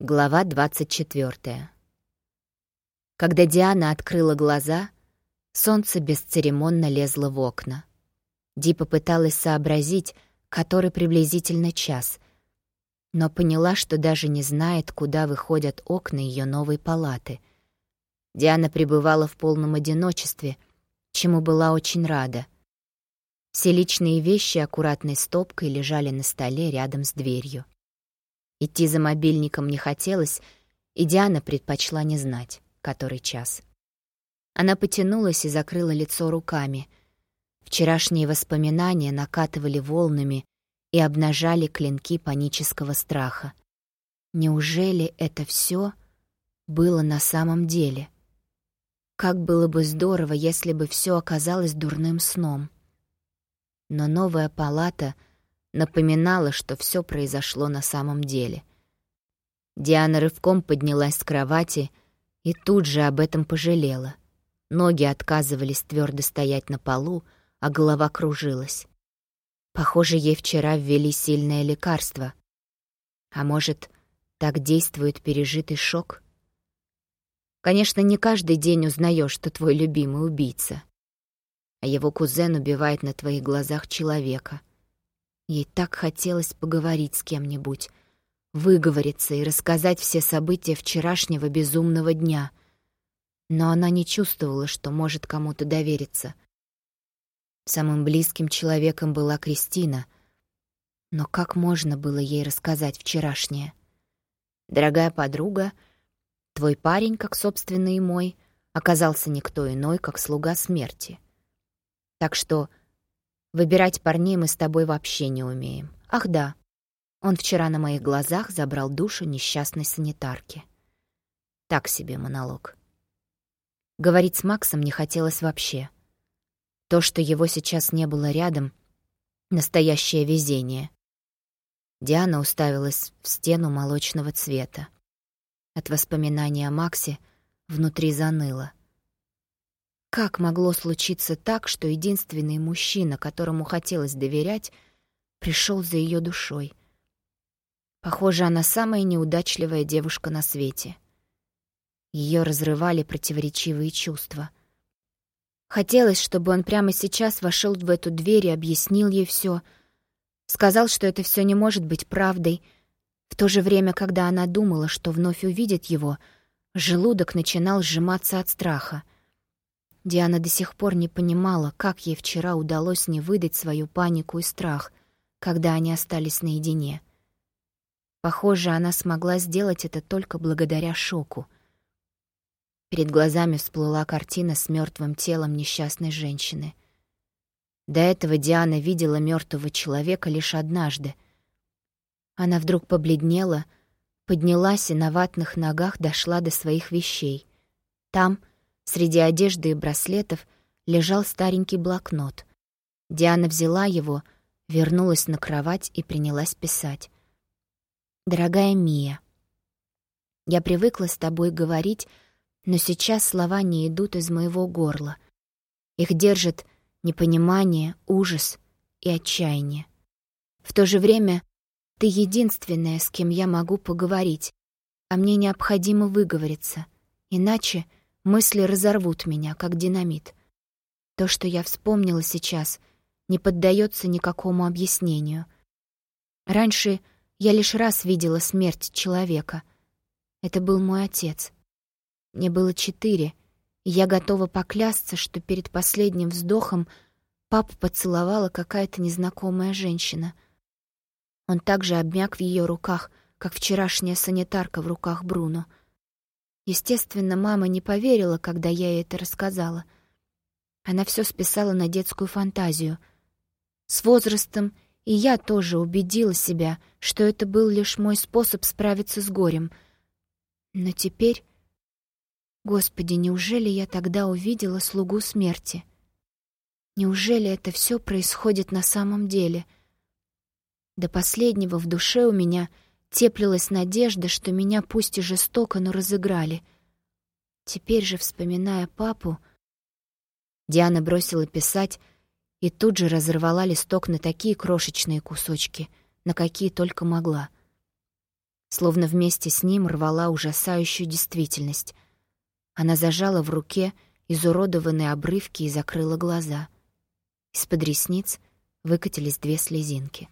Глава 24. Когда Диана открыла глаза, солнце бесцеремонно лезло в окна. Ди попыталась сообразить, который приблизительно час, но поняла, что даже не знает, куда выходят окна ее новой палаты. Диана пребывала в полном одиночестве, чему была очень рада. Все личные вещи аккуратной стопкой лежали на столе рядом с дверью. Идти за мобильником не хотелось, и Диана предпочла не знать, который час. Она потянулась и закрыла лицо руками. Вчерашние воспоминания накатывали волнами и обнажали клинки панического страха. Неужели это все было на самом деле? Как было бы здорово, если бы все оказалось дурным сном. Но новая палата — напоминала, что все произошло на самом деле. Диана рывком поднялась с кровати и тут же об этом пожалела. Ноги отказывались твердо стоять на полу, а голова кружилась. Похоже, ей вчера ввели сильное лекарство. А может, так действует пережитый шок? Конечно, не каждый день узнаешь, что твой любимый убийца. А его кузен убивает на твоих глазах человека — Ей так хотелось поговорить с кем-нибудь, выговориться и рассказать все события вчерашнего безумного дня. Но она не чувствовала, что может кому-то довериться. Самым близким человеком была Кристина. Но как можно было ей рассказать вчерашнее? «Дорогая подруга, твой парень, как собственный и мой, оказался никто иной, как слуга смерти. Так что Выбирать парней мы с тобой вообще не умеем. Ах да, он вчера на моих глазах забрал душу несчастной санитарки. Так себе монолог. Говорить с Максом не хотелось вообще. То, что его сейчас не было рядом — настоящее везение. Диана уставилась в стену молочного цвета. От воспоминания о Максе внутри заныло. Как могло случиться так, что единственный мужчина, которому хотелось доверять, пришел за ее душой? Похоже, она самая неудачливая девушка на свете. Ее разрывали противоречивые чувства. Хотелось, чтобы он прямо сейчас вошел в эту дверь и объяснил ей все, сказал, что это все не может быть правдой. В то же время, когда она думала, что вновь увидит его, желудок начинал сжиматься от страха — Диана до сих пор не понимала, как ей вчера удалось не выдать свою панику и страх, когда они остались наедине. Похоже, она смогла сделать это только благодаря шоку. Перед глазами всплыла картина с мертвым телом несчастной женщины. До этого Диана видела мертвого человека лишь однажды. Она вдруг побледнела, поднялась и на ватных ногах дошла до своих вещей. Там — Среди одежды и браслетов лежал старенький блокнот. Диана взяла его, вернулась на кровать и принялась писать. «Дорогая Мия, я привыкла с тобой говорить, но сейчас слова не идут из моего горла. Их держит непонимание, ужас и отчаяние. В то же время ты единственная, с кем я могу поговорить, а мне необходимо выговориться, иначе — Мысли разорвут меня, как динамит. То, что я вспомнила сейчас, не поддается никакому объяснению. Раньше я лишь раз видела смерть человека. Это был мой отец. Мне было четыре, и я готова поклясться, что перед последним вздохом папу поцеловала какая-то незнакомая женщина. Он также обмяк в ее руках, как вчерашняя санитарка в руках Бруно — Естественно, мама не поверила, когда я ей это рассказала. Она все списала на детскую фантазию. С возрастом и я тоже убедила себя, что это был лишь мой способ справиться с горем. Но теперь... Господи, неужели я тогда увидела слугу смерти? Неужели это все происходит на самом деле? До последнего в душе у меня теплилась надежда, что меня пусть и жестоко, но разыграли. Теперь же, вспоминая папу... Диана бросила писать и тут же разорвала листок на такие крошечные кусочки, на какие только могла. словно вместе с ним рвала ужасающую действительность. Она зажала в руке изуродованные обрывки и закрыла глаза. Из-под ресниц выкатились две слезинки.